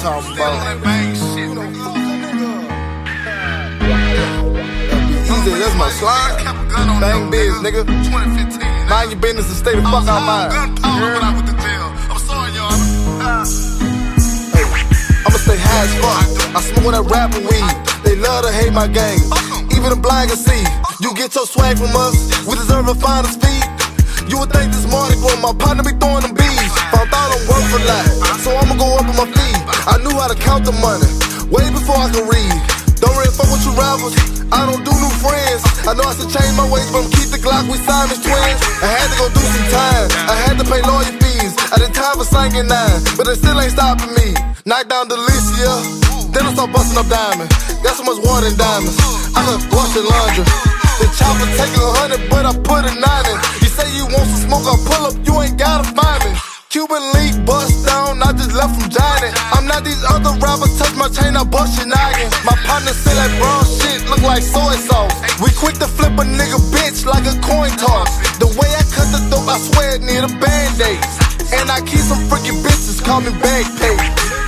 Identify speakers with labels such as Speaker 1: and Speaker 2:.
Speaker 1: talking about. Easy, that's my slide. Bang biz, nigga. Mind your business and stay the fuck out mine. I'ma stay high as fuck. I smoke that rapper weed. They love to hate my gang. Even the blind can see. You get your swag from us. We deserve a finder's fee. You would think this morning, but my partner be throwing them bees. Found out I'm worth a lot how to count the money, way before I could read. Don't really fuck with you rappers, I don't do new friends. I know I should change my ways, but I'm keep the Glock, with Simon's twins. I had to go do some time, I had to pay lawyer fees. I did time for singing nine, but it still ain't stopping me. Knock down Delicia, then I start busting up diamond. Got so much water and diamonds, I could wash the laundry. The chopper take a hundred, but I put a nine in. You say you want some smoke, I pull up, you ain't gotta find me. Cuban link bust down, I left from. I'm not these other rappers, touch my chain, I bust your noggin. My partner say like brown shit, look like soy sauce. We quick to flip a nigga bitch like a coin toss. The way I cut the dope, I swear it need a band-aid. And I keep some freaking bitches, call me Bagpage.